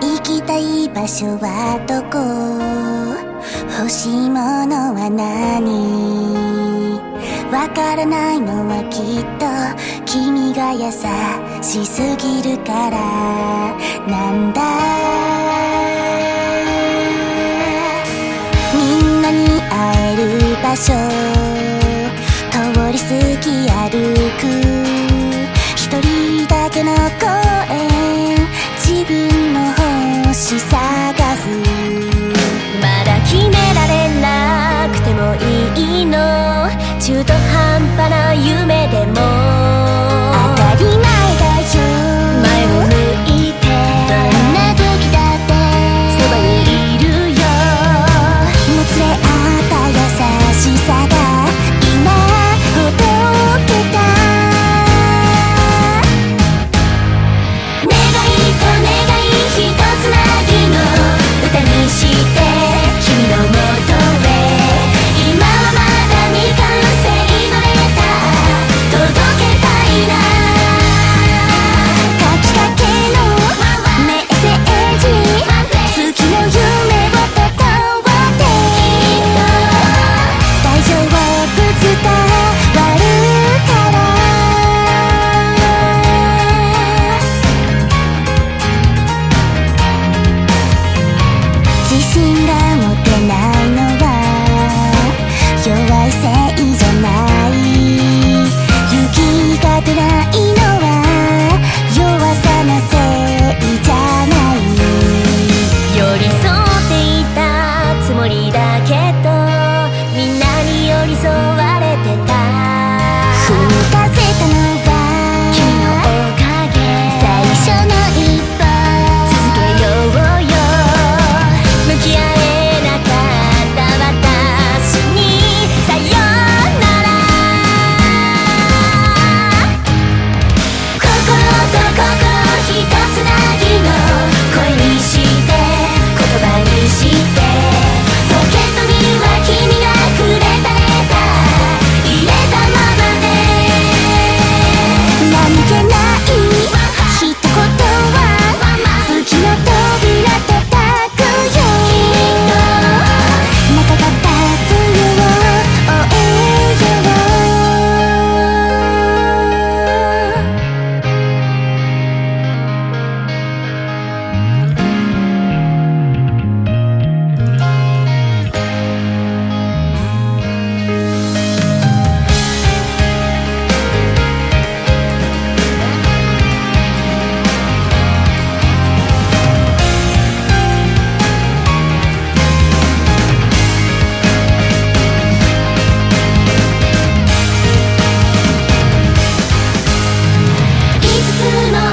行きたい場所はどこ？欲しいものは何？わからないのはきっと。君が優しすぎるから。なんだ？みんなに会える場所。通り過ぎ歩く。一人だけの公園自分の星探す Sí, sí. 絆